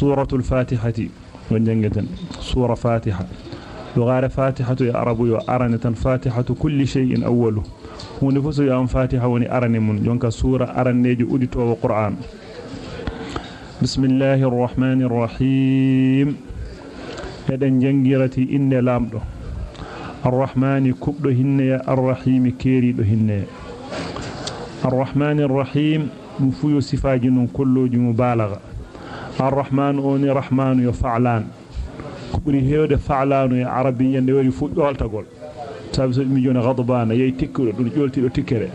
سورة الفاتحة. ونجنجة سورة فاتحة. لغار فاتحة يا عرب يا أرنة فاتحة كل شيء أوله. هون فسو يا فاتحة وني أرنة من جونك سورة أرنة أدتوا وقرآن بسم الله الرحمن الرحيم. eden jangirati inde lamdo arrahmani kubdo hinne arrahim kerido hinne arrahmani arrahim dum fuyo sifaji non mubalaga arrahman ni rahmanu yo fa'lan ɓuuri hewde fa'lanu e arabi de wari fu joltagol sabi so mi joni ghadbana yey tikkudo dum jolti do tikkere.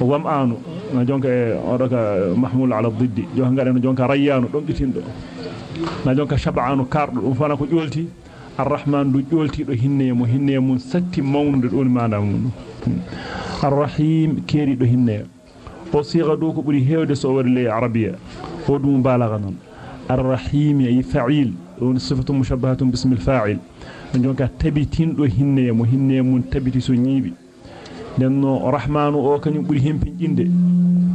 Wam anu na jonka e odoka mahmul ala diddi jonka ngare no jonka rayyanu dom ɗitinɗo. Na jonka shab'anu kardo dum fana ko jolti. Arrahman du jolti do hinne mo hinne mum satti mawnude don mana mun. Arrahim keri do hinne. O siga do ko buri hewde so waɗi ley arabiya. O dum balagha non arrahim ay fa'il on sifatu mushabbahatun bismi al-fa'il jonka tabitin do hinne mo hinne mun tabiti so nyibi denno rahmanu o kanyum buri hempinjinde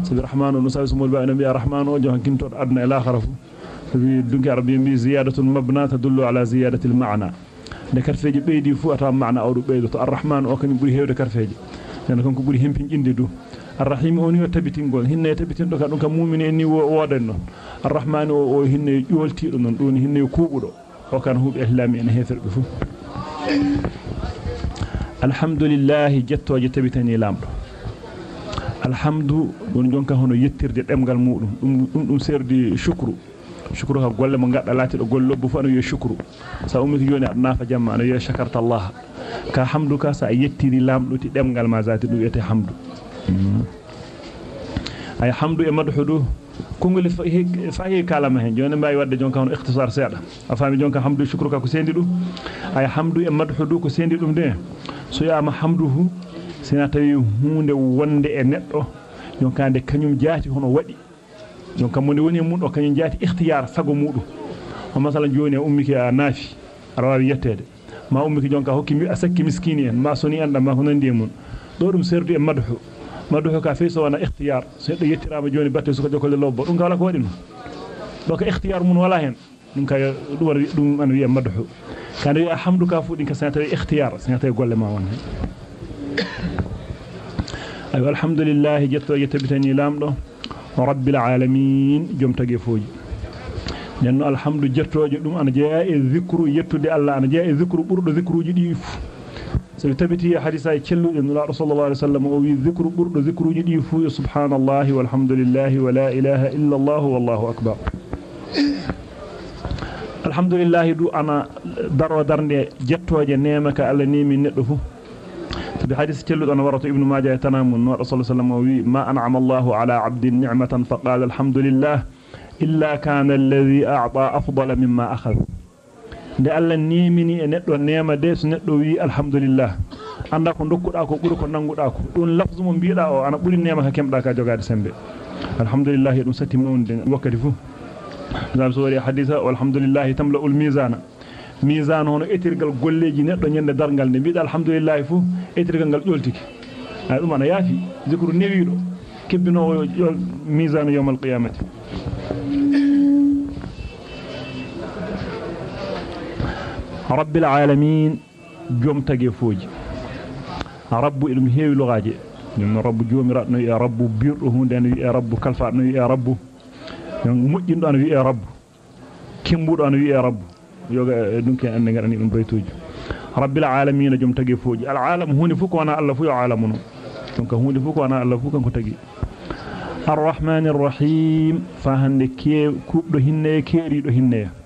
sabi rahmanu no sabi sumul ba'na bi rahmanu o jonka kinto adna ila kharafu sabi dunki arabiy bi ziyadatu mabna tadullu ala ziyadati al-ma'na de karfeji beedi fu ata ma'na awdu beedo to arrahmanu o kanyum buri hewde karfeji den kanko buri hempinjinde du arrahim oni o tabitingol hinne tabitindo ka dum kam mu'mini ni woden non arrahman o o hinne ƴoltiɗo non don hinne kuɓuɗo o kan hubi islami ene heferbe fu alhamdulillah jettoje tabitani lamɗo alhamdu ɗon jonka hono yettirde ɗemgal muɗum ɗum ɗum serdi shukru shukru ha golle mo gadda lati do golle lobbu fu ana yo shukru sa ummi joni nafa jamma ana yo shakarta allah ka hamdu ka sa yettiri ti demgal ma zati ɗum yete hamdu ay hamdu e madhudu kongol fahi kalama hen joni mbawi wadde jonka hono ikhtisar seeda faami jonka hamdu shukru ka ko sendi dum ay hamdu e madhu du ko sendi dum de. So yama hamduhu sina tawi hunde wonde e neddo jonka de kanyum jaati hono wadi jonka mo woni mun do kanyum jaati ikhtiyar sago mudum o masala joni ummiki a nafi wawi yettede ma ummi ki jonka hokki mi asakki miskini en ma soni anda ma honandi mun. Do dum serdu e madhu ka fi so wana ikhtiyar so do yettirama joni batte suko jokole lobbo dum kala ko wadi non donc ikhtiyar mun wala hen dum kay dum war dum an wi'a madhu kan wi'a hamdu ka fu din ka sanata ikhtiyar sanata golle ma won ay alhamdulillah jetto yettibitani lamdo rabbil alamin jom tagi foji nenno alhamdu jettoje dum ana jeya e zikru yettude Allah ana jeya e zikru burdo zikruji di fu so tabiti hadisa e cellude nula sallallahu alaihi wasallam o wi zikru burdo zikruji di fu subhanallahi walhamdulillahi wala ilaha illa allah wallahu akbar alhamdulillah du ana daro darnde jettoje nemaka Allah nemi neddo fu bi hadis celludo ana warato ibnu majah tanamun no sallallahu alaihi wasallam o wi ma an'ama allah ala 'abdin ni'matan faqala alhamdulillah illa kana alladhi a'ta afdala mimma akhadha de Allah nemini e neddo nema de so neddo wi alhamdulillah. Anda ko dokkuda ko buri ko nanguda ko. Don lafzu mo biida o ana buri nema ka kemda ka jogade sembe. Alhamdulillah dum sati mawde wakkati fu zam so wari hadisa walhamdulillah tamla'ul mizana mizan hono etirgal golleji neddo ñande dargal ne biida alhamdulillah fu etirgal gal joltiki ay dum ana yaafi zikru newido kebbino mizan yawm al-qiyamati رب العالمين جوم تاجي فوج. رب آدم هي لغاجي. نم رب جوم رأت نو يا رب بير هون دان يا رب كلفا نو يا رب. موجين دان يا رب. كيمبو دان يا رب. يوغا دونك أن غان ان بريتوج رب العالمين جوم تاجي فوج. العالم هون فوك وأنا الله فو عالمون دونك هون فوك وأنا الله فو كانكو تاجي. الرحمن الرحيم. فهندكي كوب دو هينيه كيري دو هينيه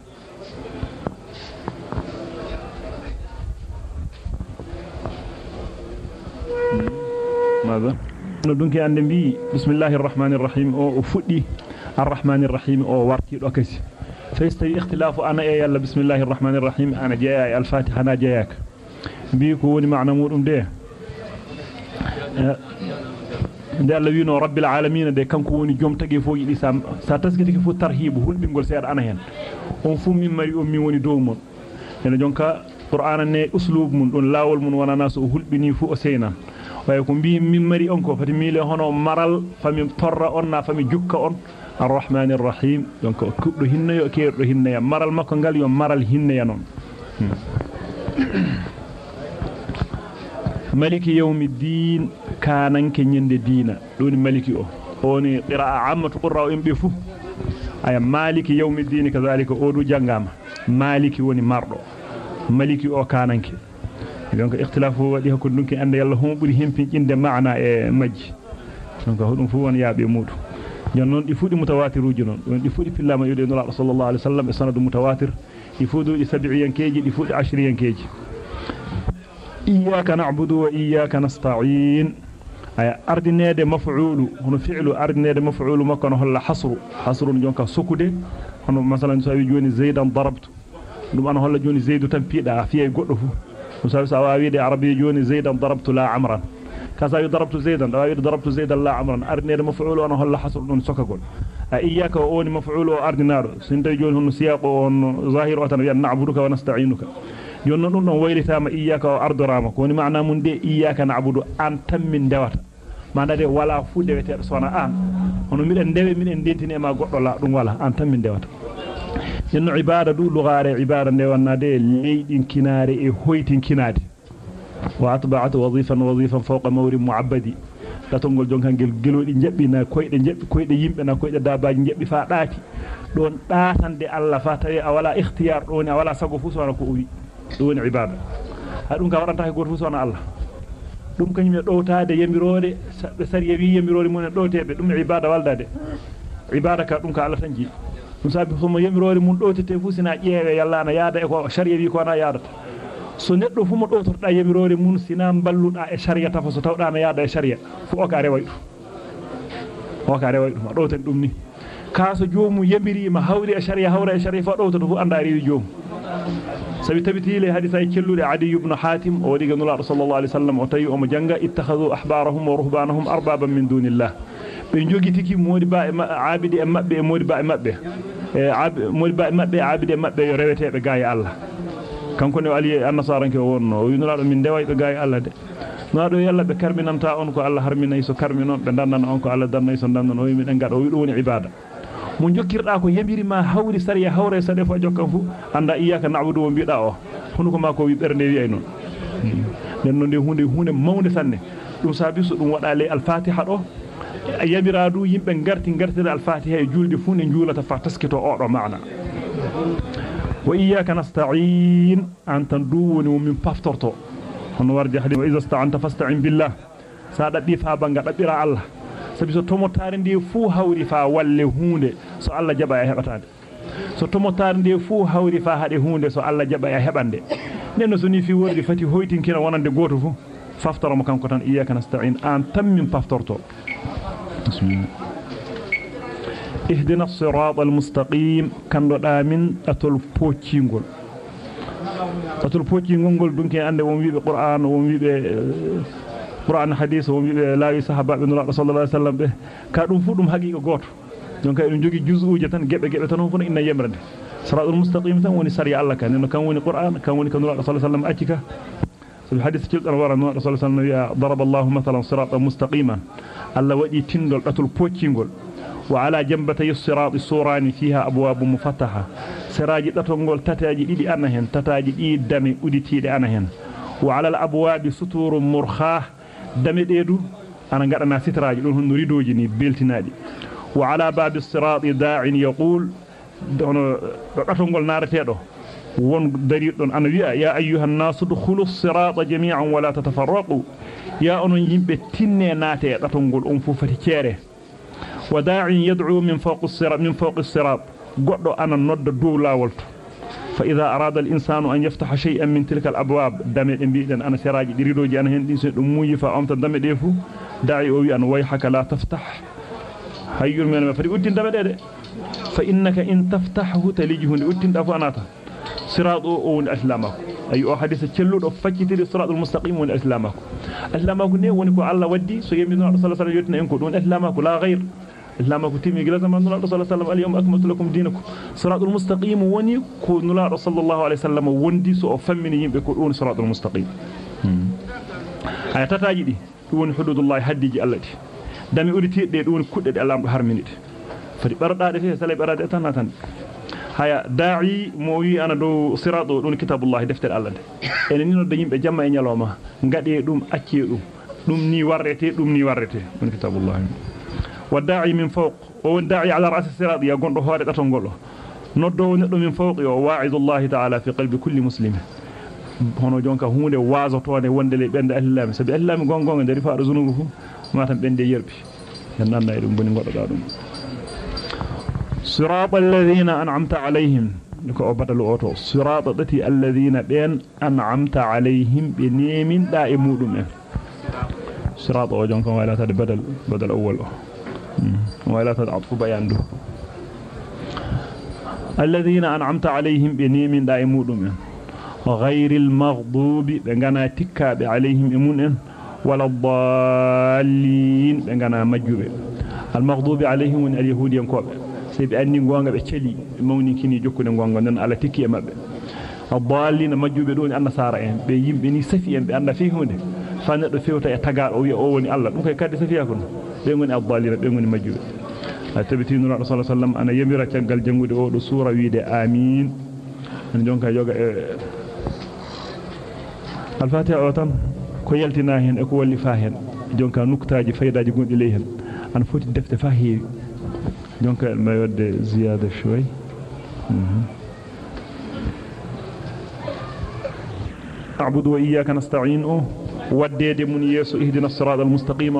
ماذا دونك ande bi bismillahir rahmanir rahim o fuddi arrahmanir rahim o warti do kasi فيستوي اختلاف أنا يا يلا بسم الله الرحمن الرحيم أنا جاي الفاتحه أنا جايك بيكو وني معنى nde Allah wiino rabbil alamin de kanko woni jom tagi fo yidi sam sa taskiti fu tarhibu hulbingol seeda ana hen on fu min mari on min woni dow mon ene jonka qur'ana ne uslub mun don lawol mun wana naso hulbini fu o seyna way ko mbi min mari on ko fati miile hono maral fami torra on na fami jukka on. Arrahmanir rahim donc kubdo hinno yo keerdo hinno ya maral makko ngal yo maral hinno ya non hmm. maliki yawmiddin kananke nyende diina. Doni maliki o. Oni qira'a ammatu qurra en ɓe fu aya maliki yawmiddin o du jangama maliki woni mardo maliki o kananke donc ikhtilafu wadi hakko dunki ande yalla hum buri hempin inde maana e majji donc hodum fu won yaabe mudu non di fudi mutawatiruji non don di fudi fillama yude nura sallallahu alaihi wasallam e sanadu mutawatir di fudu di sab'iyankeji di fudi ashriyankeji iyyaka na'budu wa iyyaka nasta'in ay ardinede maf'ulu hono fi'lu ardinede maf'ulu makko no holla hasru hasrun jonka sukude hono masalan so wi joni zaidan darabtu dum an holla joni zaidu tan piida fiye goddo fu so sawi sa wawi de arabi joni zaidan darabtu la amran كذا ضربت زيدا ضربت ضربت زيدا لا عمرا ارنير مفعول وأنا هلا حصر دون سكغول اياك اون مفعول واردنار سنت جون هن سياق اون ظاهر وتن نعبدك ونستعينك jon non non waylitama iyyaka wa ardurama ko ni maana mun de iyyaka na'budu an tammin dewata manda de wala fu dewete sona an hono miden dewe miden dentine ma goddo la dum wala an tammin dewata jenno ibada du lugare ibada de wonnade leydin kinare e hoytin kinade واتبعت وظيفا وظيفا فوق مور معبدي latongol jonka gel gelodi jabbina koyde jabbi koyde yimbe na koyde dabaji jabbi fa daati don daatande alla fa tawi a wala ikhtiyar don a wala sago fu sona ko wi don ibada ha dum ka wadanta ko fu sona alla dum kanyum e dowtaade yamirode be sariya wi yamirode mun e dowtebe dum ibada waldade ibada ka dum ka alla tanji dum sabi homo yamirode mun dowtete fu sina jeewe yalla na yaada e ko shariya wi ko na yaadata so neddo fu mo dotorda yamirore mun sina balluda e sharia tafa so tawda na yaada e sharia fu o ka reway o ka reway dum do tan dum ni kaaso joomu yamiri ma hawri e sharia hawra e sharia fa do to fu anda rewi joomu sabi tabitile hadisa e cellude adi ibn hatim o diga nula sallallahu alaihi wasallam o tayi o mo janga ittakhadhu ahbarahum wa ruhbanahum arbaban min dunillah be jogi tiki modi ba e abidi e mabbe e modi ba e mabbe e modi ba e mabbe abidi e mabbe yo rewetebe gaay Allah kanko ne ali annasaranke wonno o yinulaado min deway be gaay Allah de naado yalla be karminanta on ko Allah harminay so karminon be dandan on ko Allah dannay so dandan o yimi den gado wi woni ibada mo jokkirda ko yambiri ma hawri sariya hawre sade fo jokkan fu anda iyaka na'budu wa biida o hono ko ma ko wi bernde wi ay non den non de hunde hunde mawnde sanne dum sabi so dum wada le al-fatiha do yamiraadu yimbe garti gartira al-fatiha e julde fu ne julata fa taskito o do maana wa iyyaka nasta'in antan duwoni min paftorto hono wardi hadi wa iza sta'anta fasta'in billah sa dabbi fa banga dabbira Allah sabi so tomotare ndi fu hawri fa walle hunde so Allah jaba e hebatade so tomotare ndi fu hawri fa hade hunde so Allah jaba e hebande nenno so ni fi wordi fati hoytinkina wonande goto fu faftara mo kanko tan iyyaka nasta'in an tammin paftorto bismillah اهدنا الصراط المستقيم كان دا من اتول بوتيغول اتول بوتيغول غول دونكي اندي وون ويبه قران وون ويبه قران حديث وون ويبه لاوي صحابه نبي صلى الله عليه وسلم به ka dum fu dum haqiqa goto donc en jogi juz'uje tan gebe gebe tan fu inna yemrande siratul mustaqim tan woni sariya allah kan no kan woni qur'an kan woni kan nura sallallahu alaihi wasallam accika في الحديث كيل ورا النبي صلى الله عليه وسلم ضرب الله مثلا صراطا مستقيما. الله ودي تندل دتول بوتشينغول. وعلى جنبتي الصراط السوران فيها سراجي دتongol tataji didi ana hen tataji di dami uditiide ana hen وعلى الأبواب سطور مرخاة deedu ana gadana sitraji don hono ridoji ni beltinaadi وعلى باب الصراط داع يقول دون دتongol naratedo won dari don ana wi'a ya ayyuhan nasu dukhulu sirata jami'an wa la tatafarraqu ya onon yimbe tinne naate datongol on fu fati ciere wa da'in yad'u min fawqi sirat min fawqi sirat goddo ana nodda dow lawol fa idha arada al-insanu an yaftaha shay'an min tilka al-abwab dame de biiden ana siraji diridoji ana hen din so dum muyi fa amta dame de fu da'i o wi an wayhaka la taftah hayyul men ma fadi uddin dame de de fa innaka in taftahu talijhu uddin da fu anata صراط أو الاسلامك اي أو حديث تشلودو فكيتي صراط المستقيم وان أسلامك. أسلامك ني وني كو الله ودي سو يمي نور صلى الله عليه وسلم يتنا انكو دون أسلامك لا غير. أسلامك تيمي غلا زمان نور صلى الله عليه وسلم. اليوم أكملت لكم دينكم. صراط المستقيم وني كو نور صلى الله عليه وسلم وندي سو فمني يمبه كو دون صراط المستقيم. ay tataji di dum hududullah haddiji allah di dami uditi de dum kudde de allah harminide fadi bardaade fe sale barade tan tan haya da'i mo wi ana do sirado don kitabullah defter Allah de en ni no de yimbe jamma e nyaloma ngade dum acce dum dum ni warrete dum ni warrete don kitabullah wa da'i min fawq o da'i ala ra's sirat ya gondo hoore dato ngolo noddo neddo min fawq yo wa'idullah ta'ala fi qalbi kulli muslim hono jonka hunde wazotone wonde le bende allami sabi allami gongonga dari faado zunubu fu matam bende yerbi en nanna e dum boni goddo dum صراط الذين أنعمت عليهم. لكو بدل أوتو. صراط التي الذين بين أنعمت عليهم بنيم دائمودم صراط وجون كما لا تد بدل بدل أول. ولا تدعطف بيان له الذين أنعمت عليهم بنيم دائمودم غير المغضوب بغنا تكاب عليهم إمون. ولا الضالين بغنا مجوب. المغضوب عليهم اليهود ينكوب. Sebi anni gonga be celi mawni kini jokkude gonga den ala tikki e mabbe aballina majjube do ni annasara en be yimbe ni safi en be anda fi hunde fa neddo fewta e tagaado o wi o woni Allah dum kay kadde safiya kun be ngoni aballina be ngoni majjube tabitinu rasul sallallahu alaihi wasallam ana yemira tiagal jangude o do sura wiide amin an jonka yoga e al-fatiha o tan ko yaltina hen e ko walli fa hen jonka nuktaaji faydaaji gondi ley hen an foti defte fa heewi donc ما يود زيادة شوي أعبد وإياك نستعين وديد من يسو اهدنا الصراط المستقيم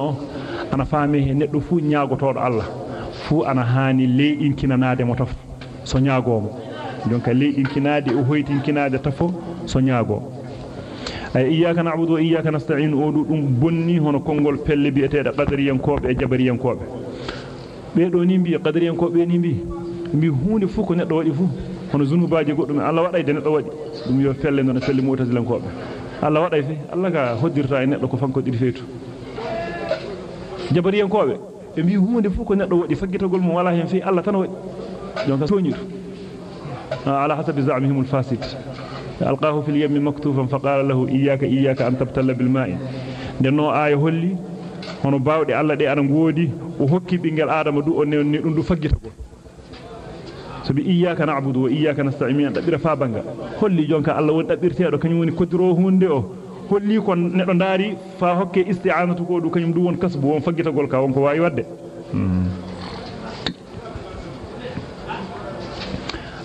أنا فاهمه ندو فو نياغو تود الله فو أنا هاني لي إنكنا نادي متف سو نياغو donc لي إنكنا دي أهويت إنكنا دي تفو سو نياغو ay iyyaka na'budu wa iyyaka nasta'in o dum bonni hono kongol pelle bi'eteeda qadariyankobe e jabariyankobe do ni bi qadariyan ko be ni bi bi hunde fu ko neddo wadi fu hono zunubaaji goddum Allah waday de neddo wadi dum yo felle non felle mutazilan ko be Allah waday fi Allah ka hoddirta e neddo ko fanko didi feetu jabariyan ko be be bi hunde fu ko neddo wadi faggitagol mo wala hen fi Allah tan wadi donc soñitu ala hasabi za'mihim al-fasid alqahu fil yam maktufan faqala lahu iyyaka iyyaka an tabtalla bil ma'i denno aya holli hono baawde Allah de ana ngoodi o hokki bingel adama du on ne dum du faggitagol sabi iyyaka na'budu wa iyyaka nasta'in dabira fa banga holli jonka Allah won dabirteedo kanyum woni kodiro hunde o holli kon nedo ndaari fa hokke isti'anatu ko du kanyum du won kasbu won faggitagol ka won ko wayi wadde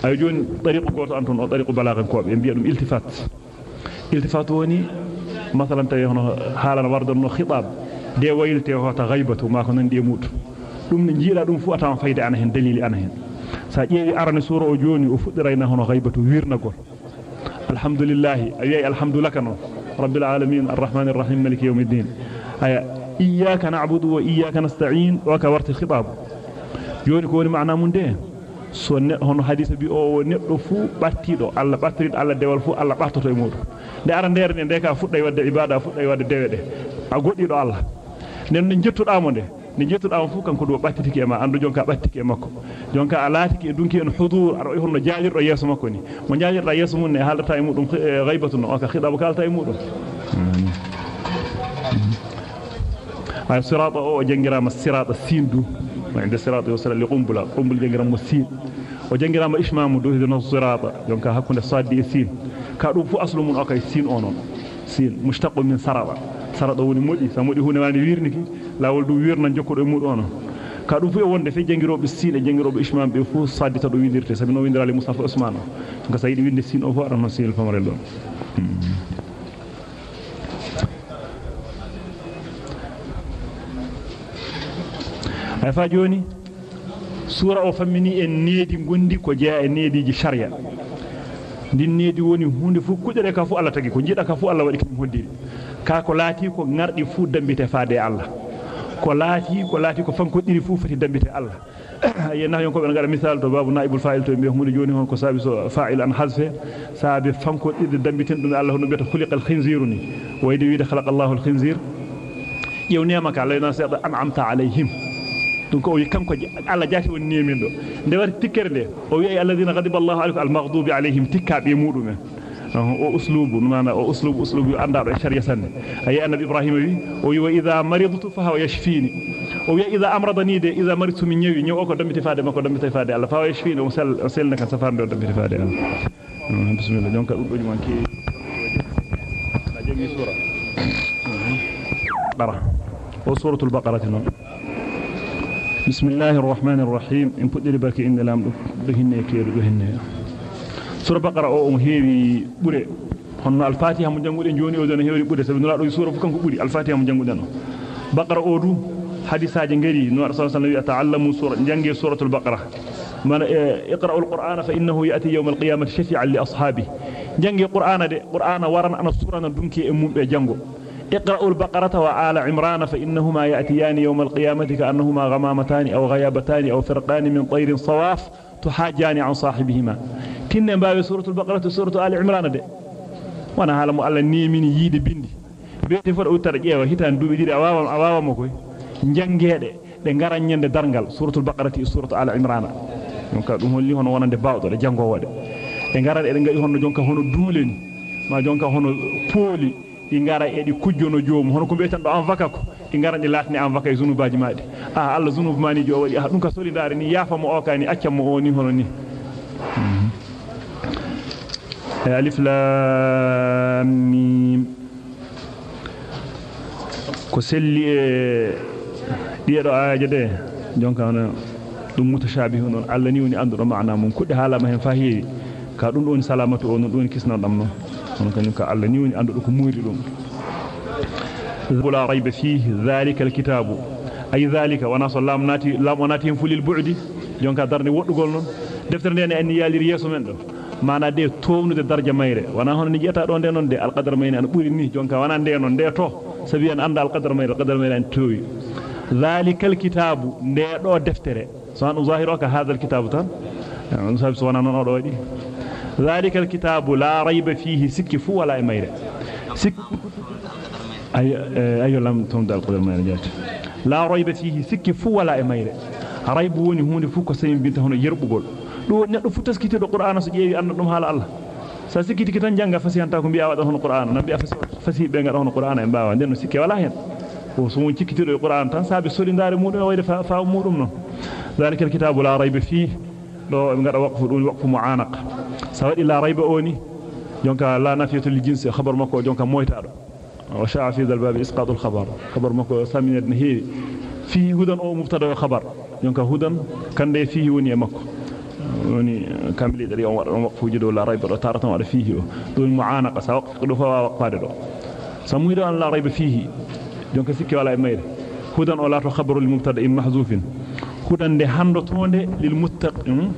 ay joni tariqu goto anton o tariqu balaghan ko be biya dum iltifat iltifat woni masalan tawi hono haalana wardan no khitab de wayilte hota ghaibatu ma ko nandi mudu dum ne jiida dum fu atam fayde ana hen dalili ana hen sa ƴeewi arane sura o joni o fuddiraina hono ghaibatu wirnagol alhamdulillah ayi alhamdulillah non rabbil alamin arrahman arrahim maliki yawmiddin aya iyyaka na'budu wa iyyaka nasta'in wa ka warti khitab joni ko woni maana mun de so ne hono hadisa bi o neddo fu battido alla battirid alla dewal fu alla battoto e mudum de ara nder ne de ka fudday wadde ibada fudday wadde dewede a goddido alla nen no jettudamo de ni jettudamo fu kanko do battitiki e ma andu jonka battiki e makko jonka a laatiki e dunki en hudur e hono jaajirdo yeso makko ni mo jaajirda yeso mun ne haldata e mudum ghaibatu no ka khidabu kalta e mudum ay sirata o jangirama sirata sindu عند الصراط يوصل لقنبله قنبل جنجرام مسين وجنجرام إشمام دو هذا الصراط يونك هكون الصاد سين كادو فو أصل من أكاي سين أونون سين مشتق من سرابا سرابا وني مودي سمودي هو نواني ويرنكي لا ولدو ويرنا جوكو مود أونون كادو فو wonde fe jangirobe sin e jangirobe ishmam be fu saddi to do windirte sabi no windirali mustafa usman ko sayidi winde sin o fu arano sin famare don ay fa joni sura o fammini en needi gondi ko jea e neediji sharia din needi woni hunde fu kudere ka fu Allah tagi ko jida ka fu Allah wadi kim hoddiri kaa ko laati ko ŋarɗi fuu dambite faade allah. Ko laati ko laati ko fanko fuu foti dambite allah. Yenna yon ko ɓe ngaɗa misal to babu naibul fa'il to e mbiya hunde joni hon ko saabi so fa'il an hasfe saabi fanko dambiten ɗum e allah hono mbiyata khuliqal khinziru ni. Wayde wiide khalaqa allahul khinzir ƴewnema ka layna seeɗa an'amta alayhim. Ɗum ko o wi kanko allah jaati woni nemin ɗo. Nde wati tikkere nde o wiya alladina gadiba allahu alaykum almaghdubi alayhim tikkaɓe e muɗumen wi o wi wa idha maridtu fa huwa yashfini o wi idha amradani de idha maridtu min nyawi nyaw ko dambiti faade mako dambiti faade Allah fa yashfini o sel o selna kan safar do dambiti faade Allah bismillah donc dum do man ki na jami sura bara o suratul baqarah non بسم الله الرحمن الرحيم ان فدري باكي ان لام هنne keeru do henne سورة بقرة أو مهيري بوري هن الفاتحة من جنود جوني أذن هيري بوري سبب نلاقي سورة فكان بوري الفاتحة من جنود بقرة أورو حديث جنجري نوع رسول الله يتعلم سورة جنجي سورة البقرة من اقرأ القرآن فإنه يأتي يوم القيامة شفيعا لأصحابه جنجي القرآن ده قرآن أن السورة ندمك إمم جنجو اقرأ البقرة وآل عمران فإنهما يأتيان يوم القيامة كأنهما غمامتان أو غيابتان أو فرقان من طير صواف تحاجان عن صاحبهما كنا باب سورة البقرة سورة آل عمران دي وأنا هالا مؤلا نيمين ييد بندي بيتي فر اوتر جيوا هيتان دوبي ديري اواwa awawa mako jangeede de ngara nyande dargal suratul baqarati suratul al imran donc dum holli hono wonande bawdo de jangowode de ngara de ngadi hono jonka hono duuleni ma jonka hono pooli di ngara e di kujjono joom hono ko beetan do an vaka ko di ngara di latni an vaka e zunubaji maade ah Allah zunub mani jo wadi ah dum ka solidare ni yafa mo o kani accam mo o ni hono ni آه، ألف لام ميم. كسل دير آية ده جون كان دم متشابهون الله نيو ني اندرو معنا من كود حالا ما هن فاهي كا دون دون سلامتو اون دون كيسنا دام نو كان كا الله نيو ني اندرو كو موري دوم بلا ريب فيه ذلك الكتاب. أي ذلك؟ وأنا سلام ناتي لام ناتي فل البعد جون كا درني ودغول نون دفتر ني ان يالير يسو من دو mana de townude darja mayre wana hono ni jeta do de non de alqadar mayne an buri ni jonka wana de non de to sabi en anda alqadar mayre alqadar mayre an towi dhalika alkitabu de do deftere san zahiruka hadha alkitabu tan on sabi wana non do wadi dhalika alkitabu la rayba fihi sikki fu wala mayre sik ay ayo lam tum dal qadar mayre jati la rayba fihi sikki fu wala mayre raybu woni hunde fu ko sayin binta hono yerbugol do neddo fu taskiti do qur'ana so jeewi anda dum hala allah sa sikiti ki tan janga fasihanta ko bi'a wada hono qur'ana nabi afasi fasi be ngada hono qur'ana e baawa den no sikke wala hen o so won cikkiti do qur'ana tan sabi solindare mudum wayde fa mudum no zalika alkitabu la rayba fihi do e ngada waqfu dum waqfu mu'anaq sa wadi la rayba oni jonka la nafiyatu lil jinsi khabar mako jonka moytaado wa sha'a fi dal bab isqat al khabar khabar mako saminat nahi fi hudan o mubtada khabar jonka hudan kande fihi woni e makko woni kamli dari on wada waqfuji do la rayba do taratan wada fihi o do mu'anaqa sa waqfu do fa waqfade do samuido an la rayba fihi jonka sikki wala e mayre hudan o lato khabaru lil mubtada in mahzufin hudan de handotonde lil muttaqin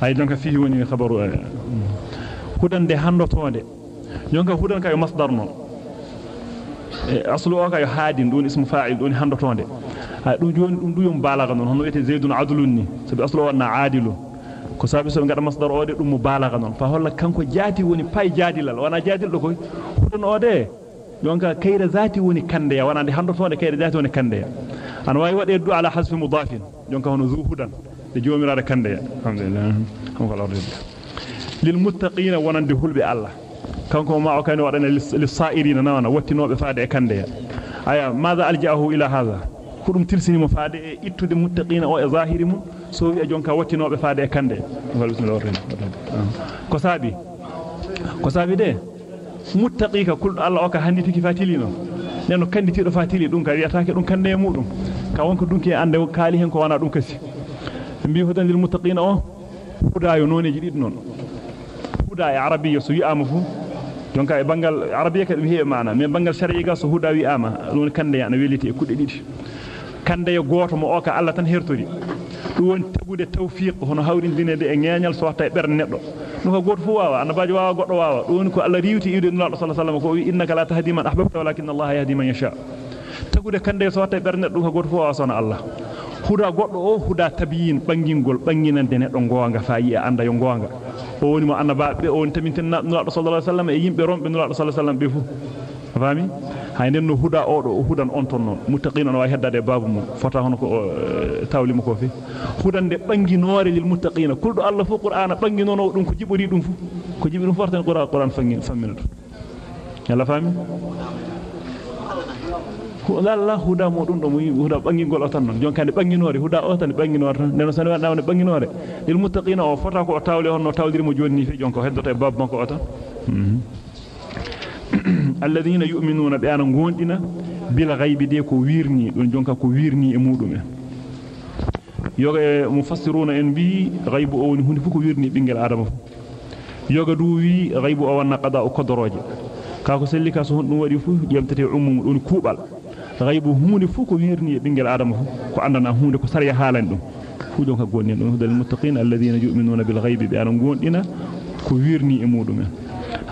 ay jonka fihi woni khabaru hudan de handotonde jonka hudan kay masdar non aslu o kay hadin don ismu fa'il don handotonde dum joni dum duyum balagha non hono wete zaidun adlun ni sabi aslu wana adilu ko sabi so ngada masdar o de dum balagha non fa holla kanko jaati woni pay jaadilal wana jaadil do koy hudan o de jonka kayra zati woni kande ya wana de handotonde kayra zati woni kande ya an way wade du ala hasfi mudafin jonka hono zuhudan de joomirade kande ya alhamdulillah hum ko lawde lil muttaqina wonande hulbe allah kanko ma o kani wadana lis-sa'irina nawana wattinobe faade e kande aya madha alja'ahu ila hadha kudum tilsinimo faade e ittude muttaqina o e zahiri mum so wi jonka wattinobe faade e kande ko saabi? Ko saabi de? Muttaqika kulɗo Allah o ka handi tiki fatilino neno kanditido fatili ɗum ka wiyataake ɗum kande e muɗum ka wonko dunki ande kaali hen ko wana ɗum kasi. Mbi hudan lil muttaqina o hudayo noneji ɗiɗi noon huda e arabia so wi'ama fu jonka e bangal arabiyya ka ɗum heewi maana mais bangal shar'i ga so huda wi'ama ɗum kande ya weliti e kuɗɗe didi kande yo goto mo o ka Allah tan hertori dum won tagude tawfiq hono hawrindinede e ngeñal so watta e berne neddo dum ko goto fu wawa annabaji wawa goddo wawa dum ko Allah riwti iwde nulaado sallallahu alaihi wasallam ko wi innaka la tahdi man ahbabta walakin Allah yahdi man yasha tagude kande so watta e berne dum ko goto fu wawa sona Allah huda goddo o huda tabiyin bangingol banginande neddo gonga faayi e anda yo gonga o woni mo annabaabe o woni taminten nulaado sallallahu alaihi wasallam e yimbe rombe nulaado sallallahu alaihi wasallam be fu fami hay nden no huda o do o hudan on ton non muttaqin on way heddade babu mum fota hono ko tawli mo ko fi hudande banginore lil muttaqin kuldo allah fu qur'ana banginono dum ko jibori dum fu ko jibi dum forten qur'an qur'an fangin faminado yalla fami Allah huda modum do muy huda bangingol o tan non jonkande banginore huda o tan banginore tan neno sane wanda wona banginore lil muttaqin o fota ko tawli honno tawdiri mo jonni fi jonko heddoto e babu makko o tan alladhina yu'minuna bi ana gondina bil ghaibi de ko wirni don jonka ko wirni e mudum en yoga mufassiruna en bi ghaibu o woni hunde fu ko wirni bingel adama yoga du wi ghaibu o wanna qada o kodoroje ka ko selli ka so dum wadi fu yamtate umum don kubal ghaibu hunde fu wirni e bingel adama ko andana hunde ko sariya halan dum fu jonka gonni dum hudal muttaqin alladhina yu'minuna bil ghaibi bi ana gondina ko wirni e mudum en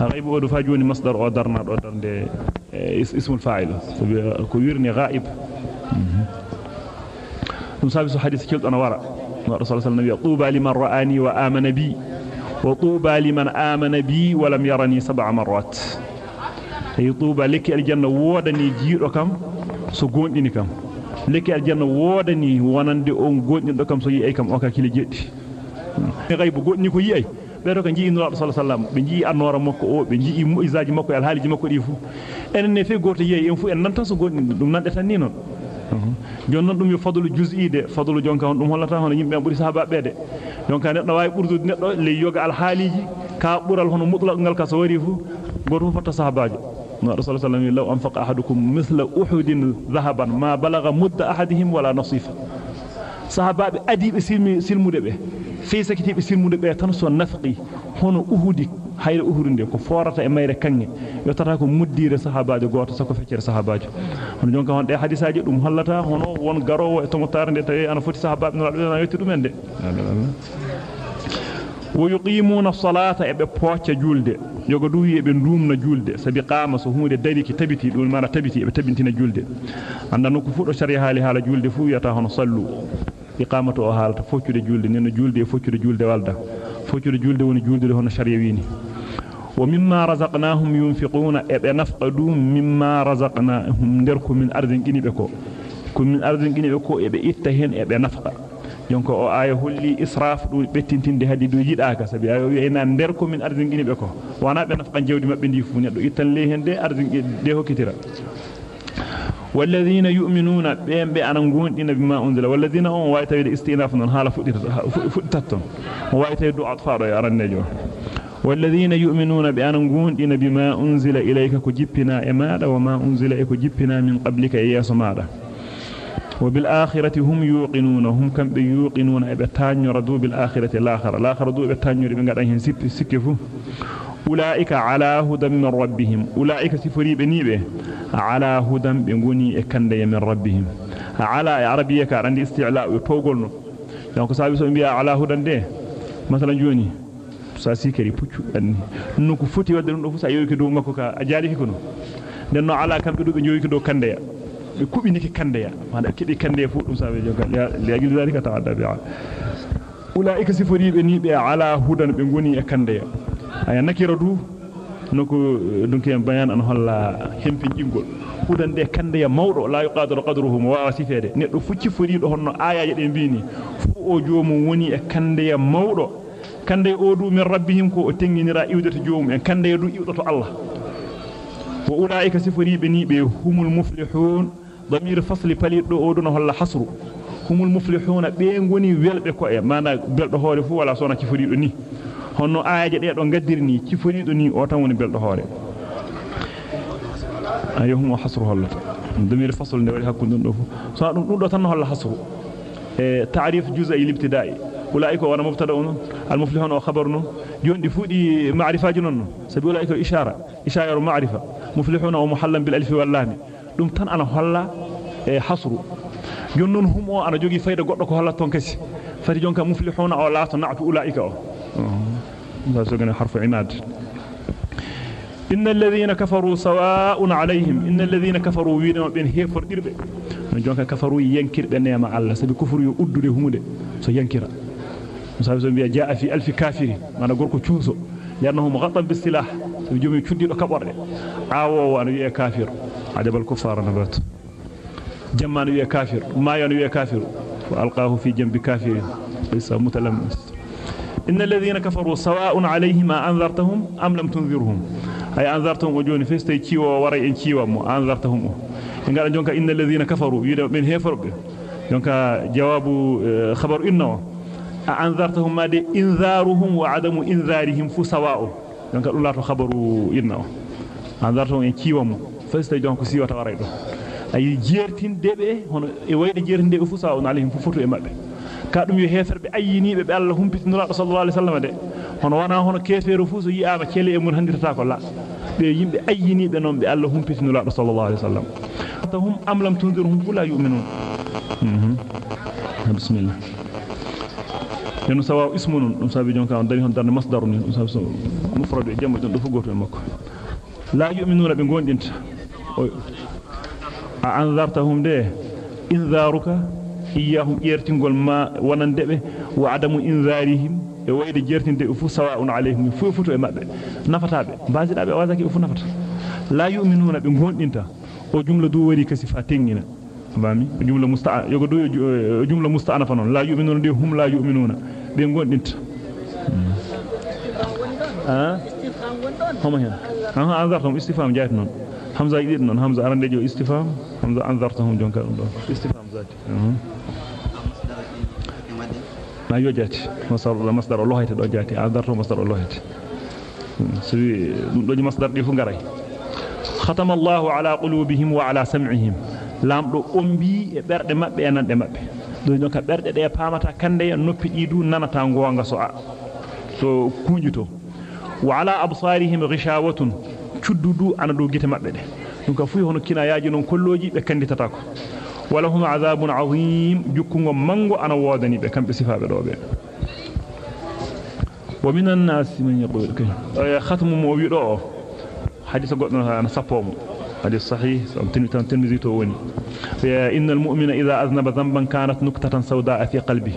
غائب أو دفاجوني مصدر اودرنا اودر دي إيه، اسم الفاعل. كويرني غائب. مسابس حديث كيلت أنا ورا رسول الله صلى الله عليه وسلم طوبى لمن رآني وآمن بي. وطوبى لمن آمن بي ولم يرني سبع مرات. اي طوبى لك الجنة ودني جيرو كم؟ سقوندني كم لك الجنة ودني ونندي اون قوندني كم سيئي كم؟ أوكا كيلي جيت غيب قوندني كو يأي. So yi ay kam o ka kili jeddi gaibu godni ko jii nuraado sallallahu alaihi wasallam be jii annora makko o be jii mu'izaji makko al haliji makko di fu enen ne fe goto yeyi en fu en nan tan so godni dum tan ni non jonnon dum yo fadlu juz'i de fadlu jonka on dum hollata hono yimbe buri sahaba be jonka neddo wawi burdude neddo le yoga al haliji ka bural hono mutlaq ngal ka so wari fu goto fatta sahabajo نبي صلى الله عليه وسلم لو أنفق أحدكم مثل أحد ذهبا ما بلغ مد أحدهم ولا نصيفا صحابة أديب سلم سلم دبه في سكتي سلم دبه تنسو نفقي هنا أهودي hayre uhurinde ko forata e mayre kange yo tata ko muddire sahabajo goto sako feccere sahabajo hono jonka hon de hadisaaji dum hollata hono won garowo e tomotare de tawi ana foti sahababe no na yetti dum ende wo yuqimuna salata e be pocca julde yogo duwi e be dumna julde sabi qama so hunde dari ki tabiti dum mara tabiti e be tabintina julde andano ko fudo shari hali hala julde fu yata hono sallu iqamatu o halata foccude julde neno julde e foccude julde walda foccude julde woni julde hono sharia wini wa mimma razaqnahum yunfiquna e be nafqadu mimma razaqnahum derko min ardin ginibe ko ko min ardin ginibe ko e be itta hen e be nafqa jonko o aya holli israf du bettintinde hadi do yidaka sabi ayo wi'ina der ko min ardin ginibe ko wana be nafqa jewdi mabbe ndi fu neddo ittan le hen de ardin de hokkitira والذين يؤمنون بهم بأن غوندين بما أنزل والذين هم وايتايد استئناف نون حالا فتتون وايتايد أطفال يا رنجو والذين يؤمنون بأن غوندين بما أنزل إليك كجبنا إمادا وما أنزل إليك كجبنا من قبلك إياس مادا وبالآخرة هم يوقنون هم كم يوقنون إبتان يردوا بالآخرة الآخرة. الآخرة دو إبتان يردوا من قد سكفوا أولئك على هدى من ربهم أولئك سفري بنيبه على هدى بنغني إكندي من ربهم على عربية كان استعلاء وتوغلنا يعني سابي سو بيا على هدى ده مثلا جوني sa sikari puccu anni non ko foti wadde dum do fu sa yoyki do makko ka a jaari kono den no ala kambe do be yoyki do kandeya be kubiniki kandeya wanda kidi kandeya fu dum sabe jogal ya leegi dalika tawadda bi'a ulaika sifori be ni be ala hudan be ngoni e kandeya aya nakira du noko dunki bayan an holla hempin jingol hudan de kandeya mawdo la yuqadiru qadruhu wa sifede neddo fucci fori do honno ayaje de bini fu o joomu woni e kandeya mawdo kande o du min rabbihim ko o tenginira iwdata joomum en kande du iwdato Allah wa ulaika sifaribe ni be humul muflihun ضمير فصل palid do o do no holla hasru humul muflihuna be ngoni welbe ko e mana beldo hoore fu wala sona ciforido ni honno aaje de do gaddirni ciforido ni o tan woni beldo hoore ayyuhum hasru hollata ضمير فصل ne wari hakkunde do fu so dum dum do tan holla hasru e ta'rif juz'i al-ibtida'i ulaika wana mubtada'un al-muflihun wa khabarun jondi fudi ma'rifaji non sabi ulaika ishara ishara ma'rifa muflihuna wa muhallan bil alif wal lam dum tan ana holla e hasru jonnon hum o ana jogi fayda goddo ko holla ton kasi fati jonka muflihuna o la na'tu ulaika o gane harfu imad إن الذين كفروا سواء عليهم إن الذين كفروا وينما بين هيفر إربة من جونك كفروا ينكر بنيما الله. سبي كفر يؤدد همده سو ينكر. مسابس جاء في ألف كافر. ما نقول كتشوسو لأنه مغطى بالسلاح. سبي جومي تشدي كبر. عاو وأنا كافر. عجب الكفار نبات جمان كافر. ما ين ويا كافر. وألقاه في جنب كافر. ليس متلمس. إن الذين كفروا سواء عليهم أنذرتهم أم لم تنذرهم ay anzartum o joni festay ciwo wara en ciwa mo anzartahum o en ngara jonka innal ladhina kafaru yida ben heforbe jonka jawabu khabaru inna a anzartahum ma de inzaruhum wa adamu inzarihim fu sawa'u jonka dum lato khabaru inna o anzartahum en ciwa mo festay jonko siwata wara do ay jertindebe كادم يهثر بأيني ببال لهم بيتن الله صلى الله عليه وسلم ده هن وأنا هن كيف يرفض يا ما كلي أمور هندر تاك الله بيجيم بأيني بنام بأل لهم بيتن الله صلى الله عليه وسلم فهم أم لم تنذرهم ولا يؤمنون بسم الله ينو سوا اسمون نم سابي جون كان دني هن دار مصدرون نم سابي مفرد جمع جن دفعوا في مكة لا يؤمنون بين قوين أنذرتهم ده إنذارك iyahum yertingol ma wonandebe wa adamu inzarihim e wayde jertinde fu sawa'un alayhim fu futu e mabbe nafatabe bazidabe wazaki fu nafata la yu'minuna be gondinta o jumla du wari kasi fa tengina bami jumla musta'a yogo do jumla musta'anafa non la yu'minuna de hum la yu'minuna be gondinta ah homa hen ah anzartum istifham jaat non hamza yidi non hamza arandejo istifham hamza anzartahum jonka dum do istifham zati ma yojati masdar masdar Allah hayta do jati anzartu masdar Allah hayta sabi dum do masdar di fu ngaray khatama Allah ala qulubihim wa ala sam'ihim lamdo ombi e berde mabbe e nande mabbe do jonka berde de pamata kande en noppi didu nanata gonga so a so kunjito wa ala absarihim ghishawatun cuddudu ana do gite mabbe de dum ka fuyi hono kina yaaji non kolloji be kanditata ko ولهم عذاب عظيم. جكون مانغو أنا وادني بكم بصفه دوبه ومن الناس من يقول كي ختم موبي دو. حديث غد أنا صفوم حديث صحيح. سنتن تنتن زيتوني يا إن المؤمن إذا أذنب ذنبا كانت نقطه سوداء في قلبه.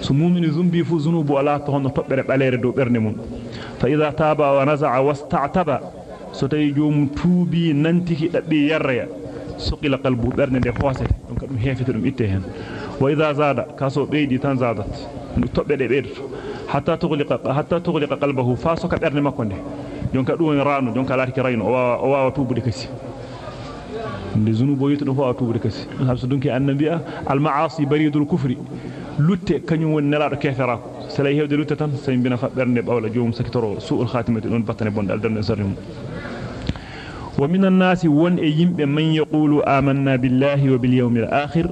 سمومن ذنبي في ذنوب ولا تهن طبر بالير دو برنمون. فإذا تاب ونزع واستعتب ستي جوم توبي ننتكي دبي يريا. Suqila qalbu berne de hoosete donc dum hefete dum itte hen wa idha zada kaso beedi tan zadat tobbe de beedo hatta tughliqa hatta tughliqa qalbahu fa so ka berne makko de jonka dum raanu jonka laati rayno o waawa tuubude kasi nde zunubo yitu do fa tuubude kasi habso dunki annabiya al ma'asi baridul kufri lutte kanyum won nelaado kefera ko sala hewde lutte tan say bina fa berne bawla joom sakitoro suul khatimati don battane bonde aldan sarrim ومن الناس ون أيم من يقول آمنا بالله وباليوم الآخر.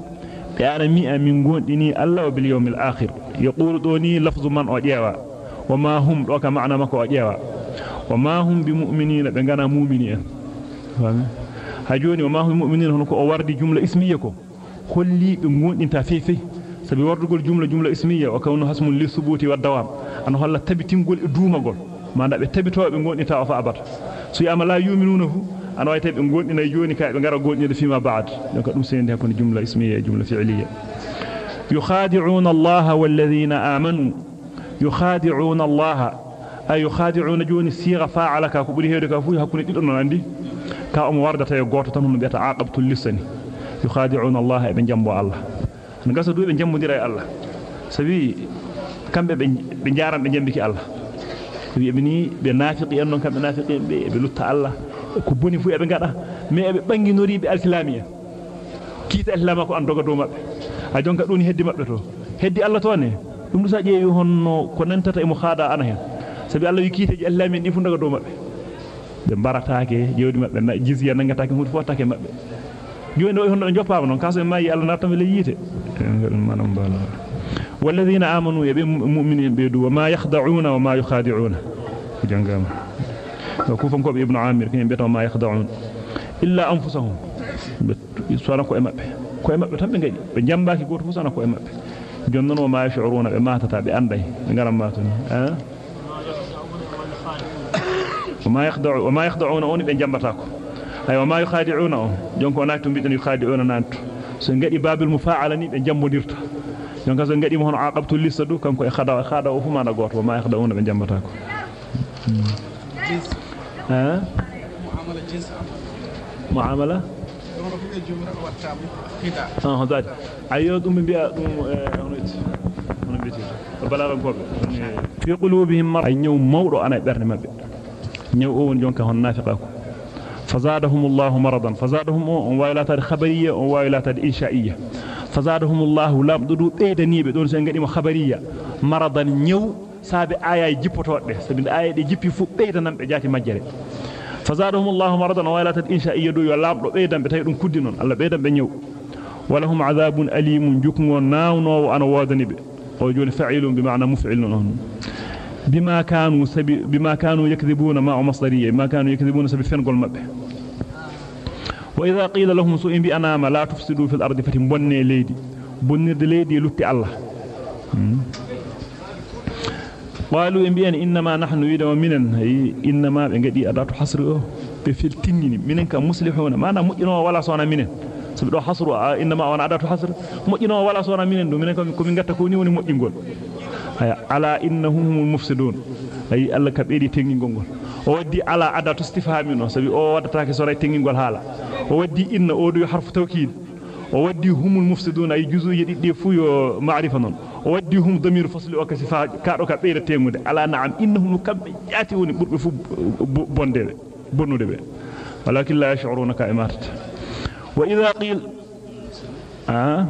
يعني مئة من قول إني الله وباليوم الآخر. يقول دوني لفظ من أجيوا. وما هم وكا معنى مكو أجيوا. وما هم بمؤمنين بنغانا مؤمنين. هجوني وما هم مؤمنين هنوكو أورد جملة اسميكو خلي بمقول إنتا في في سبي وردقول جملة جملة اسمية. وكونه هسم للثبوت والدوام. أنه هلا تبتين قول إدوما قول. ما نبي تبتوا بمقول إنتا أفا أبر. So yama la yu'minuna hu an wayta be gondina joni kay be ngara gondina fima ba'd donc dum sende hakon jumla ismiya jumla fi'liya yukhadi'una Allah walladhina amanu yukhadi'una Allah ay yukhadi'una joni siga fa'ala ka ko buri hewde ka fu hakune didon non andi ka o mo wardata e goto tan no beta aqabtul lisani yukhadi'una Allah e be jambo Allah ngasa du be jambodira e Allah sabi kambe be jaaram be jambiki Allah wi'e ni be nafiqi en non kambe nafiqi be be lutta Allah. Ko boni fu e be ngada. Me be banginori be alkilamiya kiita islama ko an doga do mabbe. A jonka duni heddi mabbe to. Heddi Allah to ne dum sa jeewi honno ko nantata e mo khada ana hen. Sabi Allah wi kiiteji islami ni fu doga do mabbe. Be barataake jewdi mabbe na jizya nangataake hu fotake mabbe. Joni do honno joppaama non kaso mayi Allah natam le yite manam bala والذين آمنوا مؤمنين بيدوا وما يخدعون وما يخادعون. جنجام. وكوفن كوب ابن عامر كين بيتو ما يخدعون. إلا أنفسهم. سوانا كو أمابي كو أمابي تنبي نجي بجنباكي كورت مسانا كو أمابي جنن وما يشعرون بما تتابي أنبي نغرم ماتون وما يخدعون وما يخدعون. أوني بجنباتاكو أي وما يخادعون. أوني جنكو ناكتو بيتن نانتو سنجد باب المفاعلني بجنبو نيرتو jambodirta jonka so ngadi mo hono aqabtu lista du kanko e khada khada o fu mana goto وما يخدعون be jambata ko ها معامله جنس معامله آه ذات ايو دum bi'a dum hono hono biti balagha gobe fi qulubihim mar ay ñew mawdo ana berne mabbe ñew o won jonka hon nafiqa ko فزادهم الله مرضا فزادهم on waylata khabariya on waylata insha'iyya فزادهم الله lam dudu beydanibe don sen ngadi mo khabariya. Maradan ñew saabe ayaay jippotodde sabi ayaay de jippi fu beydanam be jati majjere. فزادهم الله مرضا ويلات إنشاء يدو يلام دو بيدان بتاي دون كودينون الله بيدان بنيو ولهم عذاب أليم جكمو ناونو وأنا وادني بي أو جوني فعيل بمعنى مفعل نون بما كانوا سبي بما كانوا يكذبون مع مصدريه ما كانوا يكذبون سبي فنقول مبه وإذا قيل لهم سوء بأنام لا تفسدوا في الأرض فتم بني ليدي. بني ليدي لتي الله. قالوا إن بيان إنما نحن يدو منن هي إنما بغدي ادات حصر بفلتني منن كمصلحون ما أنا مجنو ولا صونا منن سبدو حصر إنما وأنا ادات حصر. مجنو ولا صونا منن دو منن كومي غاتا كوني وني ala innahum mufsidun ay alla ka beedi tengingol gol o waddi ala adatu istifhami no sabi o wadataake sore tengingol hala o waddi inna o do harfu tawkid o waddi humul mufsidun ay juzuji diddi fu yo ma'rifa non o waddi hum damir fasli o kasi fa kaado ka beere temude ala na'am innahum kambe jati woni burbe fu bondebe bonnude be walakin la yash'uruna ka imarat wa idha qil ah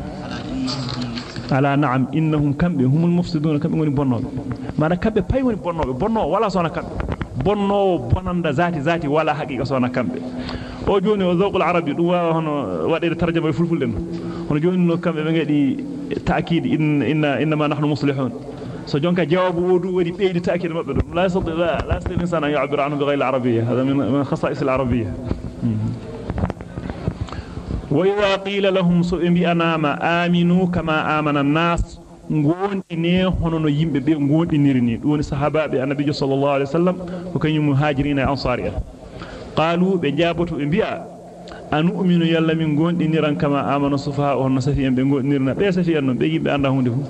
ala na'am innahum kambe humul mufsidun kambe woni bonnobe mana kambe pay woni bonnobe bonno wala sona kambe bonno bonanda zati zati wala haqiqa sona kambe o joni o zawqul arabi dum wa hono wadede tarjuma e fulfulde no hono joni no kambe be ngadi ta'kid inna inna ma nahnu muslihun so jonka jawabu wodu wadi beydi ta'kid mabbe dum la yastati la la yastati insana ya'bir anhu bighayri al-arabiyya hada min min khasa'is al-arabiyya وإذا قيل لهم سئم أناما آمنوا كما آمن الناس ngondi ne hono no yimbe be gondiniri ni doni sahabaabe annabi sallallahu alaihi wasallam ko kanyum muhajirin e ansari qalu be jaboto be bi'a anu'minu yalla min gondiniran kama amana sufaha on safi en be gondinirna be safi en non be yimbe anda hunde fu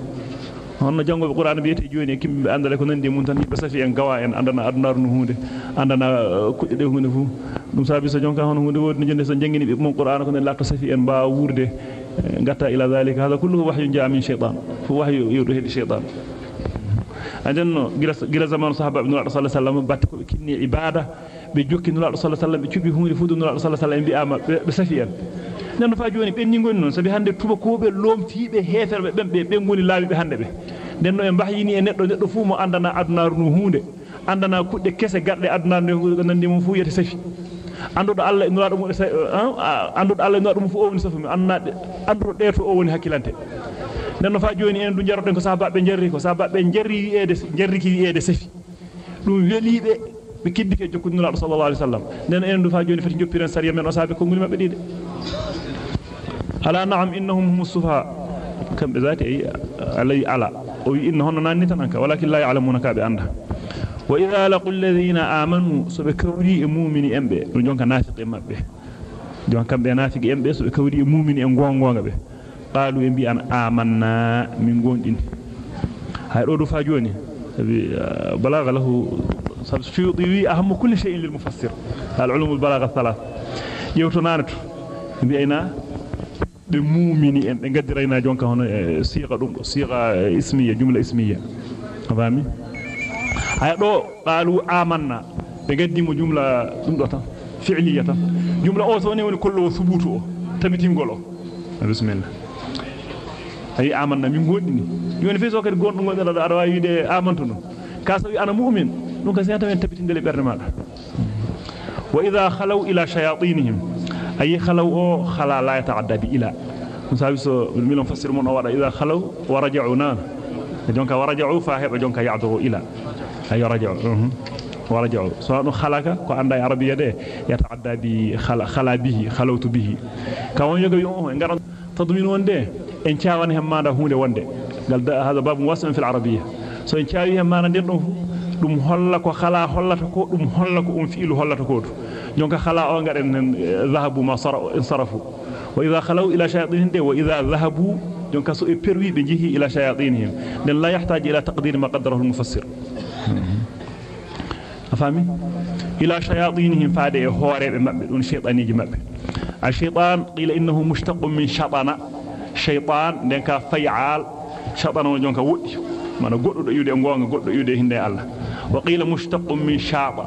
honno jangobe qur'an biete joni kimbe andale ko nandi mun tan be safi en gawa en andana adunar no hunde andana kudde hunde fu dum sabi so jonka hono hunde wodi jonde so jangini be mon qur'an ko ne latto safi en ba wurde غتا إلى ذلك هذا كله وحي جاء من شيطان فوحي يوده الشيطان ajanno gila gila sahaba ibn rasul sallallahu alaihi wasallam batte ko ibada be jokki nula sallallahu alaihi wasallam be cubi hunde fudu nula sallallahu alaihi wasallam bi ama be safiyan nan fa joni be ni gonni non sabi hande tuba ko be lomtibe heferbe bembe be ngoni laabi be hande be den no e bahyini e neddo neddo fu mo andana adunaru no hunde andana kudde kese gadde adunaru nandi mo fu yete safi andudo Allah ino wadu mo andudo Allah ino wadu mo fu o woni safu mi annade andudo de to o woni hakkilante nenno fa joni en du jaroden ko sahabbe jarri ko sahabbe jarri wi'ede jarri ki wi'ede safi dum welibe be kiddike jokkudino sallallahu alaihi wasallam nen en du fa joni fati joppiren sariya men o sahabe ko nguli mabbe dide ala na'am innahum humus sufa kambe zati ay alai ala o wi inna hono nanni tan anka walakin la ya'lamuna ka be anda وإذا لقوا الذين آمنوا سبكوري مؤمن أم به نجون كناسق أم به جون كم بناسق أم به سبكوري مؤمن أم غوان غوان به قالوا أم بي أن آمنا من غون دين هاي رودو فاجوني بلاغ له سبسيوطي أهم كل شيء للمفسر العلوم البلاغة الثلاث يوتنانت أم بي أنا بمؤمن أم بي قدرينا جون كهنا صيغة اسمية جملة اسمية فاهمين ulum al balagha thalath yewto nanatu bi ayna be mu'mini en be gaddirayna jonka hono siqa dum siqa ismiya jumla ismiya fami ay do qalu amanna be gaddimo jumla dum do tan fi'liya tan jumla o soni woni kollo subutu o tabitingol o bismillah ay amanna min gondini yoni fe so kadi gondu gonda do ada wawi de amantu no ka sawi ana mu'min dum ka senta men tabitindele berde mada wa idha khalaw ila shayatinihim ay khalaw o khala la yata'adda bi ila musawi so milon fasir mon o wada idha khalaw wa raja'una jonka wa raja'u fa heba jonka ya'dhu ila ay raja'u ورجعوا سواء خلق كو عند عربيه ده يتعدى بخلا خلا به خلوت به كون يغا يوم غار تضمين وندي ان تشاوان هم مادا هونde wonde قال هذا باب واسع في العربيه so en caawi hen mana den dum dum holla ko khala hollata ko dum holla ko um fiilu hollata ko jonka khala o ngaden zahabu ma sarafu wa idha khalaw ila shayatin de wa idha dhahabu jonka so e perwi be jihi ila shayatinihim den la yahtaj ila taqdir ma qaddarahu al-mufassir afami ila shayatinihim faade e hoorebe mabbe dun shaytaniji mabbe الشيطان قيل إنه مشتق من شطن شيطان دنكا فيعال شطن وجونكا ودي mana goddo yude gonga goddo yude hinde Allah wa qila mushtaqun min shaba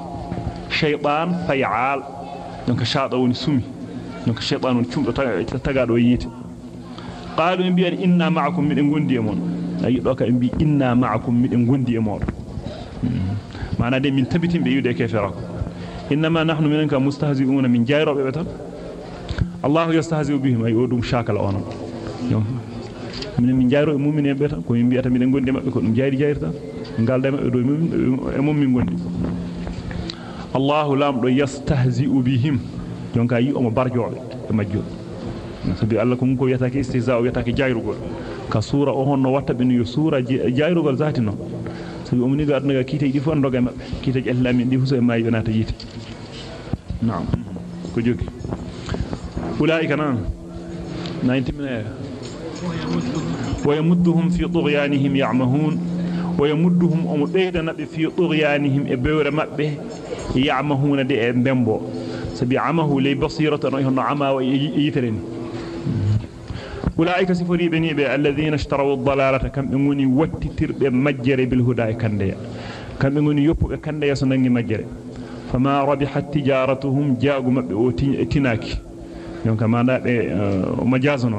shaytan fayal donc shaba woni sumi donc shaytan woni cumdo tagado yite qalu en bi'an inna ma'akum miden gondi e mon ayi do ka en bi inna ma'akum miden gondi e mod be tan Allah yastahzi'u bihim ay odum shakala onon min min jaaro e mu'mine be tan ko min bi'ata min gondi mabbe ko dum jaari jairta galda mabbe do e mum min gondi Allahu lam do yastahzi'u bihim jonka yi o mo barjobe e majjo sabi Allah ko mun ko yata ke istihza'u yata ke jairugol ka sura o honno watta bin yo sura jairugol zati non o muniga aduna kite di fu ndoga mabbe kite islami di fu so e mayi yonata yite na'am ko jogi ulaika nan 90 minutes ويمدهم في طغيانهم يعمهون ويمدهم أم بيدنا في طغيانهم إبور مبه يعمهون دي بمبو سبي عمه لي بصيرة رأيهن عما ويترين أولئك سفري بني بي الذين اشتروا الضلالة كم يموني واتتر بمجر بالهدى كنديا كم يموني يبقى كنديا سننجي مجر فما ربحت تجارتهم جاءوا مبه تناكي donc manda be majazun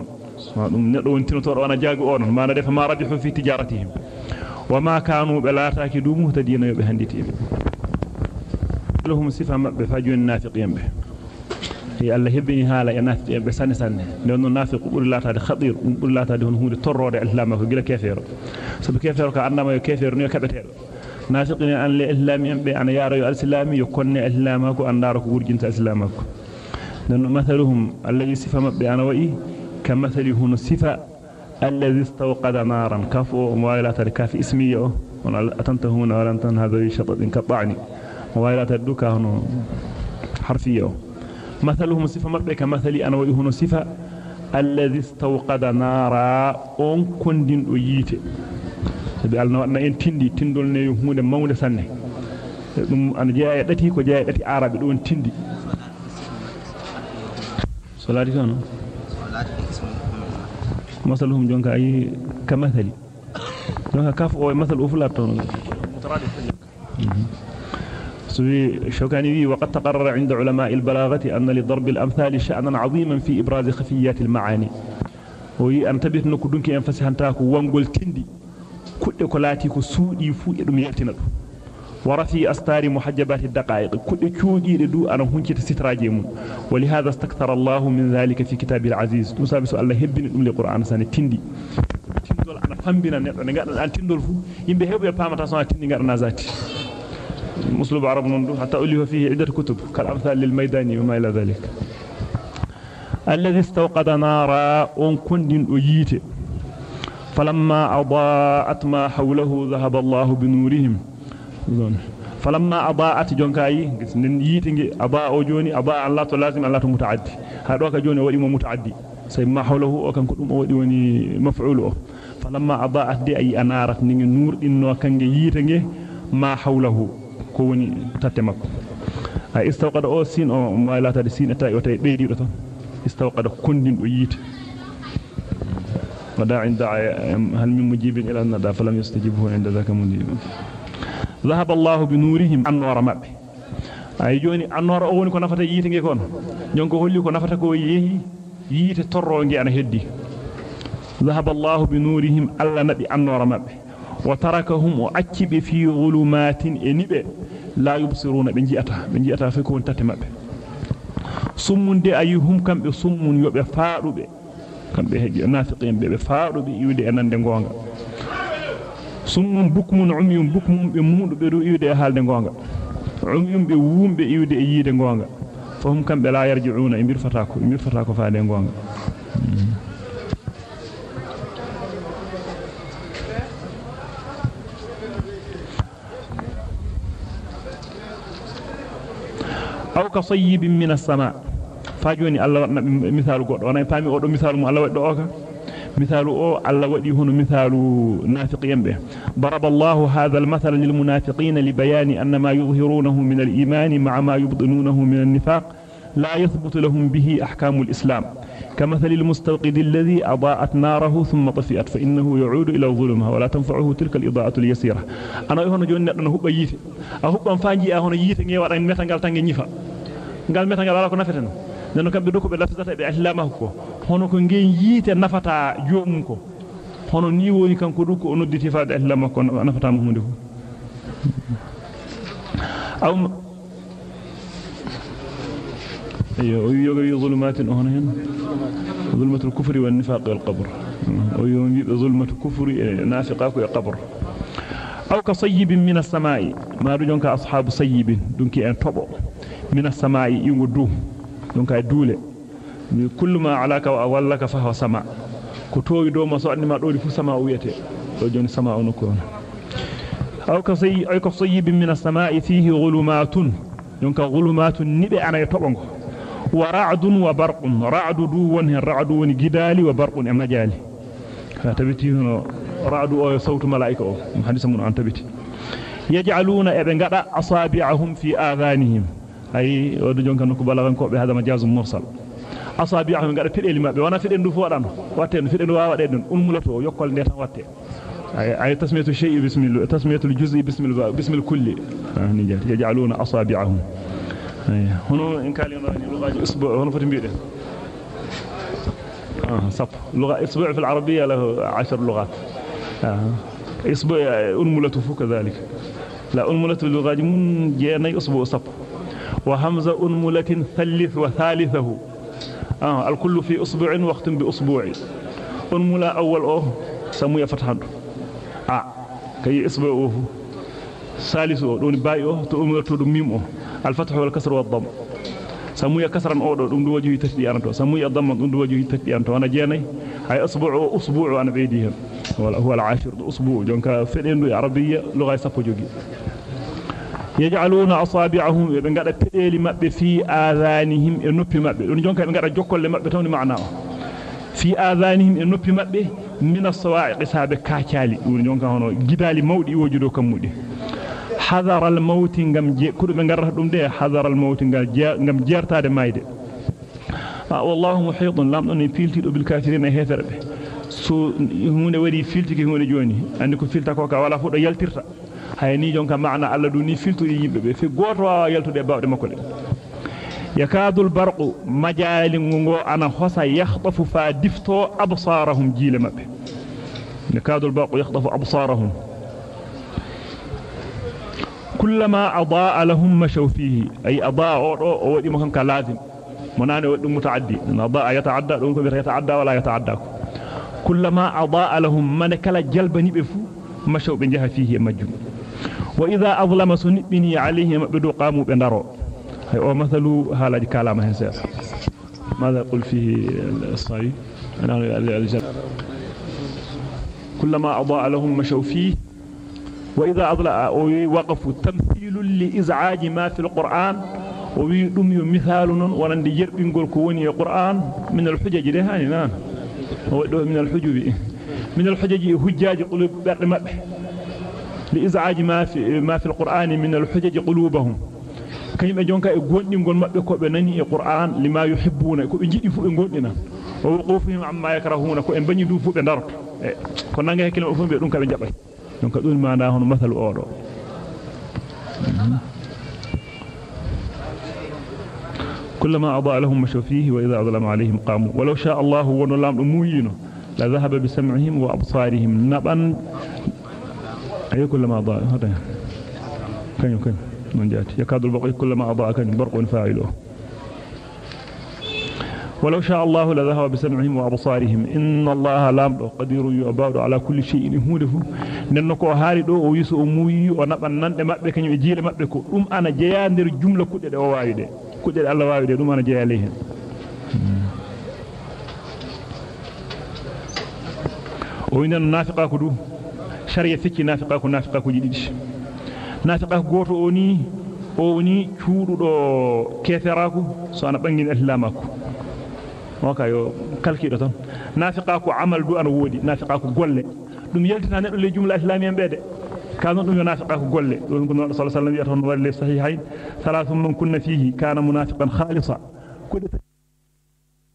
dum neddo wontinoto wana jaagi on mana defa ma rabihu fi tijaratihim wama kanu be laataaki du muhtadina be handiti lahum sifa mabbe fajun nafiqin be e Allah hebbini haala e nafiqin be sanne sanne non non nafiqu buri laataade khadir dum buri laataade hon hunde torrode islam ko gila kefero sabu kefero ka annama yo kefero no kabetedo nafiqin an li islami be an yaro yo al-islami yo konne islam ko andaro ko wurjinta islam ko لأن مثلهم الذي صفة مبيانا وإيه كمثل هنا صفة الذي استوقد نارا كفو موائلات الكاف اسمية أتنتهون ولن تنهذا شطط كطعني موائلات الدكا هنا حرفية مثلهم صفة مبيا كمثل أنا وإيه هنا صفة الذي استوقد نارا أون كندين وييتي sabi alno wadna en tindi tindol ne hunde mawde sanne. Dum an jeeya dati ko jeeya dati arabe don tindi صلاتي كانوا مثلهم جونك أي كمثل جونك كاف أو مثل أفلات سوي شوكاني وقد تقرر عند علماء البلاغة أن لضرب الأمثال شأنا عظيما في إبراز خفيات المعاني. وي أن تبت دونك ينفسي هنتاكو وانقل تندي. كل كلاتي كو سودي فو يدم يلتنا ورفي أستار محجبات الدقائق. كل كودي دو أنا هنك ستراجي من ولهذا استكثر الله من ذلك في كتاب العزيز. مسابس الله هبني أم القرآن سنة تندي. تندول أنا فهمنا نقدر أن تندول فو. يمبي هبو يبامة سنة تندي قرنا ذاتي مسلوب عرب نندو حتى أليه فيه عدة كتب كالأمثال للميداني وما إلى ذلك. الذي استوقد نارا أن كندن أييت. فلما أضاءت ما حوله ذهب الله بنورهم. فلما أضاءت جونكاي nden yiti ngi aba o joni aba Allah to lazim Allah to mutaaddi ha do ka joni wadi mo mutaaddi say ma hawlahu o kanko dum o wadi woni maf'ul o falamma adaa'at di ay anarat ni nurdinno kange yite nge ma hawlahu ko woni tatte makko a istawqada o sin o malata de sin eta o tay beedi do tan istawqada kondin do yite وداع دعا هل من مجيب إلى الندى فلم يستجبه عند ذاك مجيب ذهب الله بنورهم النور مبه ay joni annora o woni ko nafata yite nge kon jonko holli ko nafata ko yehi yite torro nge ana heddi ذهب الله بنورهم alla nabi annora mabbe wa tarakahum o acciɓe fi ulumatin e niɓe la yubsiruna ɓe ji'ata ɓe ji'ata fay ko woni tatte maɓɓe. Summunde ayuhum kamɓe summun yoɓe faaɗuɓe kamɓe heƴi nafiqin ɓe ɓe faaɗuɓe iwde e nande goonga summun bukmun umyum bukmum ɓe muuɗuɓe ɗo iwde e haalde goonga umyum ɓe wuumɓe iwde e yiide goonga fahum kamɓe la yarji'una e mbirfata ko e mbirfata ko faade goonga mm -hmm. أو كصيب من السماء. فاجوني fa مثال allah waɗna misalu goɗɗo مثال paami oɗo مثال أو الله ودي مثال نافقين به ضرب الله هذا المثل للمنافقين لبيان أن ما يظهرونه من الإيمان مع ما يبطنونه من النفاق لا يثبت لهم به أحكام الإسلام. كمثل المستوقد الذي أضاءت ناره ثم طفئت فإنه يعود إلى ظلمها ولا تنفعه تلك الإضاءة اليسيرة. أنا هنا جون نحن هو بيجي أهو بنفاجئ هنا يجي تنجي وراء المثل قال تنجي نفاق نجوا وأنا متى قال تاني نيفا قال متى قال على كنا فتن لأنه كان بدوك بلفظة بأحلامه كو هنا كن جين ييت نفتا يوم كو هنا نيو كان كدوك أندي تفاد أحلامه كو نفتا مهمده أو أيوه ويوغي ظلمات هنا ظلمة الكفر والنفاق والقبر ويوغي ظلمة الكفر نافقاك والقبر أو كصيب من السماء ما رجونك أصحاب صيب دونك أن تبو من السماء يغدو دونك دولة كل ما علاك وأولك فهو سماء كتوي دوما سوى أنما دولي في سماء ويته وجون سماء نكون أو كصيب من السماء فيه غلمات دونك غلمات نبي أنا يتبونك ورعد وبرق رعد دو ونه رعد وني جدالي وبرق ام جالي فتبتي هنا رعد أو صوت ملائكه أو حديث من ان تبتي يجعلون ابي غدا اصابعهم في ودو جونكن كو بلاغان كو به هذا مجاز مرسل اصابعهم غدا فيدeli mabbe wana fiden du fodan watte no fiden wawa de don ummulato yokkol ne tan watte ay ay tasmiyatu shay'i bismillah tasmiyatu al-juz'i bismillah bismil kulli ni jati yaj'aluna asabi'ahum hono en kalino لغة أسبوع هنا فتن بيده آه صف لغة أسبوع في العربية له عشر لغات آه. أسبوع انملة فوق ذلك لا انملة اللغة من جيني أسبوع صف وهمزة أنملة ثلث وثالثه. آه الكل في أسبوع وقت بأسبوع أنملة أول أوه سمو يفتح آه كي أسبوع أوه. ثالث أوه دون باي أوه تؤمر تدو ميم أوه. الفتح والكسر والضم. سمو يكسر أوه دون دو وجه يتشدي أنتو سمو يضم دون دو وجه يتشدي أنتو أنا جاني هاي أسبوع أسبوع أنا بعيدهم هو العاشر أسبوع جونكا فين عربية لغة سبوجي يجعلون أصابعهم بنقدر بيل ما في آذانهم النب ما بي ونجون كان بنقدر جوك اللي ما بتوني معناه في آذانهم النب ما بي من الصواعق سابق كاكالي ونجون كان هنو جدالي موت يوجدو كمودي حذر الموت نجم جي كل بنقدر هدوم ده حذر الموت نجم جي جرت هذا ما يد والله محيط لم نني فيلتي بالكاثرين هيثر به سو هنا وري فيلتي هنا جوني عندكم فيلتا كوكا ولا فوق يلتر hay ni jonka maana alla du ni filtu yimbe be fi goto wa yaltude bawde makko de yakadu al barqu majali ngo ana hosa yakhtafu fa difto absarahum jile mabbe yakadu al barqu yakhtafu absarahum كلما أضاء لهم مشوا فيه أي أضاء أو ودي مكان كلازم مناني ودي متعدي إن أضاء يتعدى دونك يتعدى ولا يتعدى كلما أضاء لهم من كلا جلب نبفو مشوا بنجها فيه مجم وإذا أظلم سنبني عليهم بدو قاموا بندرو. هي أو مثل هذا كلام هنسير ماذا يقول فيه الصحيح كلما أضاء لهم مشوا فيه. وإذا أضلأ وقفوا. تمثيل لإزعاج ما في القرآن. ويدم مثال ونند يربنقل كوني القرآن. من الحجج لهاني نان من الحجب من الحجج حجاج قلوب برمب لإزعاج ما في ما في القرآن من الحجج قلوبهم. mabbe ko be nani e Qur'an lima yuhibbuna ko be jidi fu be gondina ووقوفهم عما يكرهون كو ان بني دو فوبه دارto ko nanga hakkilo fu be dum ka be jabay donc dum ma da hono masal o do كلما أضاء لهم مشوا فيه وإذا أظلم عليهم قاموا. ولو شاء الله ونلام موينه لذهب بسمعهم وأبصارهم نبأ أي كلما أضاء هذا كان كان من جات يكاد البقي كلما أضاء كان برق فاعله ولو شاء الله لذهب بسمعهم وأبصارهم إن الله لام قدير يعبد على كل شيء هوده ننكو هاري دو o wiso o muuyi o naban nande mabbe kanyum e jiile mabbe ko dum ana jeya der jumla kudde de o waawi de kudde de dum ana jeya lehen o winan nafiqa ko sharia fecci nafiqa ko nafiqa ko jididi nafiqa goto o ni o ni cuududo keferaku so ana bangin islamako waka yo kalkido tan nafiqa ko amal du ana wodi nafiqa ko golle dum yeltata neddo le jumla islamiyyen bede dum yo nafiqa ko golle don ko sallallahu alaihi wasallam yata on walli sahihayn thalathun man kunna fihi kana munafiqan khalisa